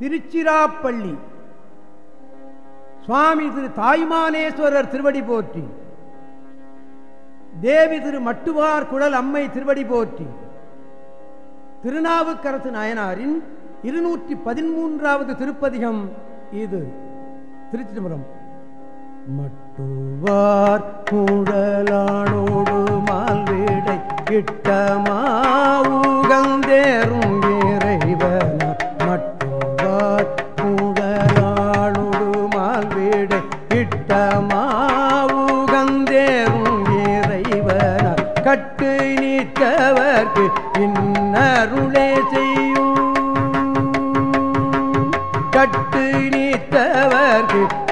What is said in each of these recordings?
திருச்சிராப்பள்ளி. சுவாமி திரு தாய்மானேஸ்வரர் திருவடி போற்றி. தேவி திரு மட்டுவார் குழல் அம்மை திருவடி போற்றி. திருநாவுக்கரசு நாயனாரின் இருநூற்றி பதிமூன்றாவது திருப்பதிகம் இது. திருச்சிதம்பரம். மட்டுவார் குழலானோடு மால்வேடை கிட்டமாவுகந்தேறும்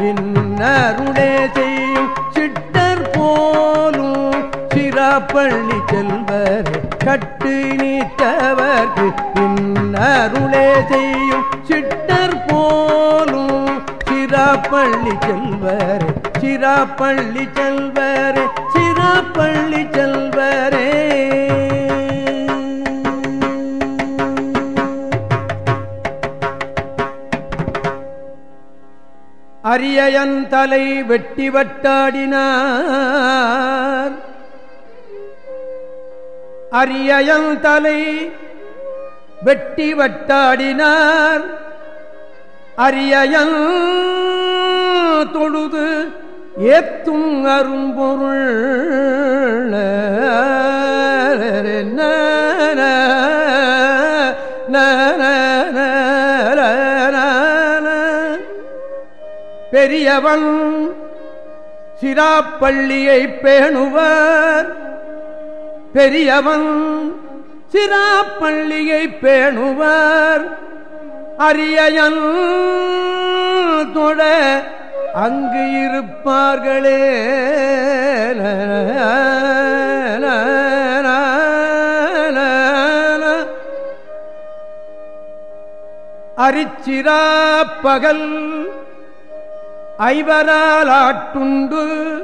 நீத்தவர்க்கு செய்யும் சிட்டர் போலும் சிறப்பள்ளி செல்வர் கட்டு நீத்தவர்க்கு இன்னருளே செய்யும் சிட்டர் போலும் சிறப்பள்ளி செல்வர் சிறப்பள்ளி செல்வர் சிறப்பள்ளி செல்வரே. அரியன் தலை வெட்டி வட்டாடினார். அரியன் தலை வெட்டி வட்டாடினார். அரியன் தொழுது ஏத்தும் அரும்பொருள். பெரியவன் சிராப்பள்ளியை பேணுவர். பெரியவன் சிராப்பள்ளியை பேணுவர். அரியன் தொட அங்கு இருப்பார்களே. அரிச்சிரா பகல் ஐவரால் ஆட்டுண்டு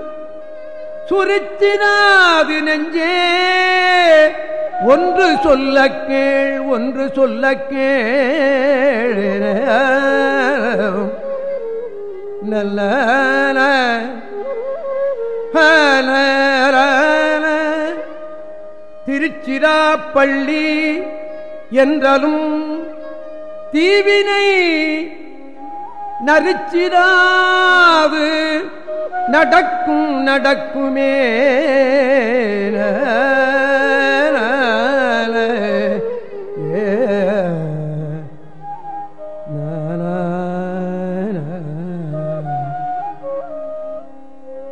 சுரிச்சினாது நெஞ்சே. ஒன்று சொல்ல கேள் ஒன்று சொல்ல கேள். நல்ல. திருச்சிராப்பள்ளி என்றாலும் தீவினை நரிச்சிராது நடக்கும் நடக்குமே.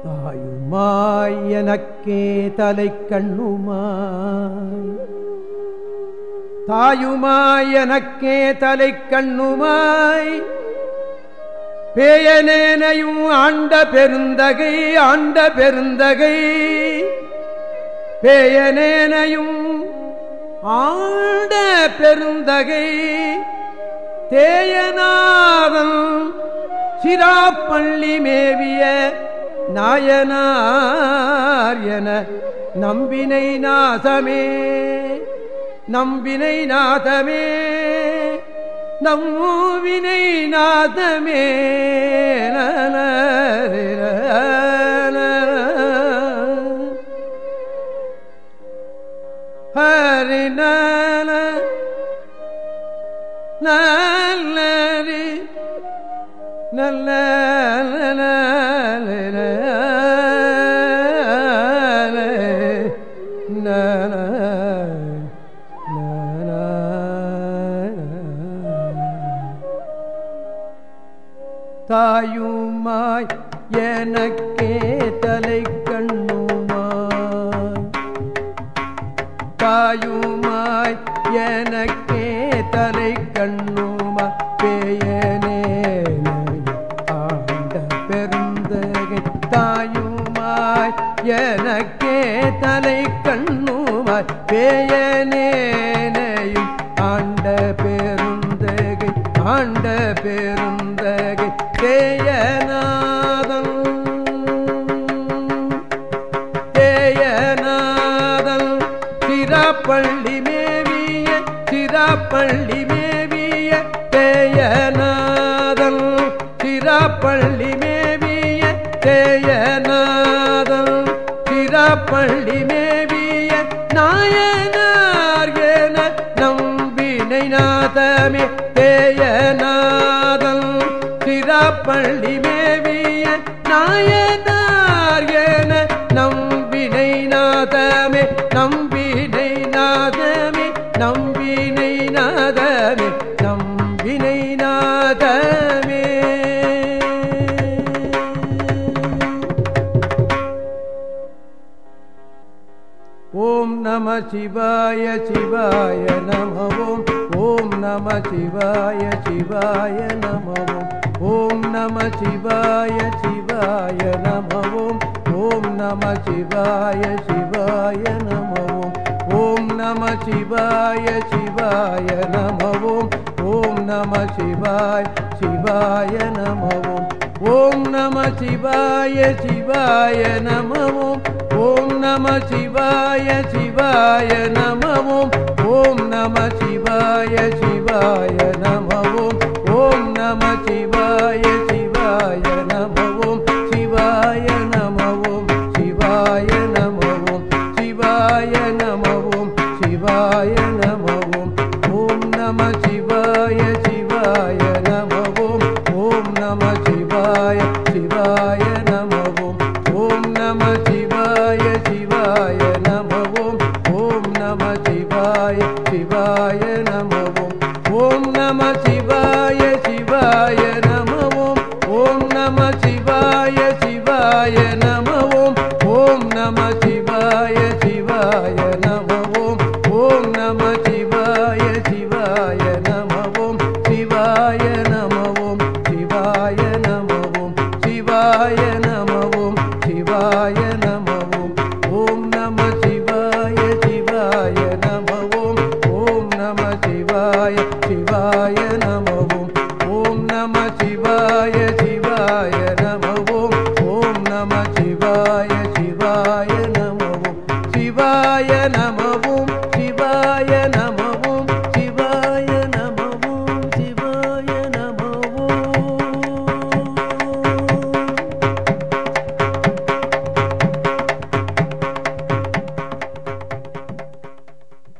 தாயுமாய் எனக்கே தலை கண்ணுமாய். தாயுமாய் எனக்கே தலை கண்ணுமாய். பேயனேனையும் ஆண்ட பெருந்தகை ஆண்ட பெருந்தகை. பேயனேனையும் ஆண்ட பெருந்தகை. தேயநாதன் சிராப்பள்ளி மேவிய நாயனார் என நம்பினை நாசமே நம்பினை நாதமே. நம்மூவினை நாதமே ஹரி நல நல்லரி நல்ல தாயுமாய் எனக்கே தலை கண்ணுமாய். தாயுமாய் எனக்கே தலை கண்ணுமா பேயனே ஆண்ட பெருந்தகை. தாயுமாய். எனக்கே தலை கண்ணுமாய். பேயனேனையும் ஆண்ட பெருந்தகை. ஆண்ட பெரு சிராப்பள்ளி மேவிய தேயநாதம் சிராப்பள்ளி மேவிய நாயனார் என நம்பினை நாதமே தேயநாதம் சிராப்பள்ளி மேவிய நாயன शिवाय शिवाय नमः ॐ नमः शिवाय शिवाय नमः ॐ नमः शिवाय शिवाय नमः ॐ नमः शिवाय शिवाय नमः ॐ नमः शिवाय शिवाय नमः ॐ नमः शिवाय शिवाय नमः ஓம் நம சிவாய சிவாய நமவோம் ஓம் நம சிவாய சிவாய நமவோம் ஓம் நம சிவாய சிவாய நமவோம் ஓம் நம சிவாய சிவாய நம ஓம் ஓம் நம சிவாய சிவாய நம ஓம் ஓம் நம சிவாய சிவாய நம ஓம் ஓம் நம சிவாய சிவாய நம ஓம் சிவாய நம ஓம் சிவாய நம ஓம் சிவாய நம ஓம் சிவாய நம ஓம் நம சிவாய சிவாய நம ஓம் நம சிவாய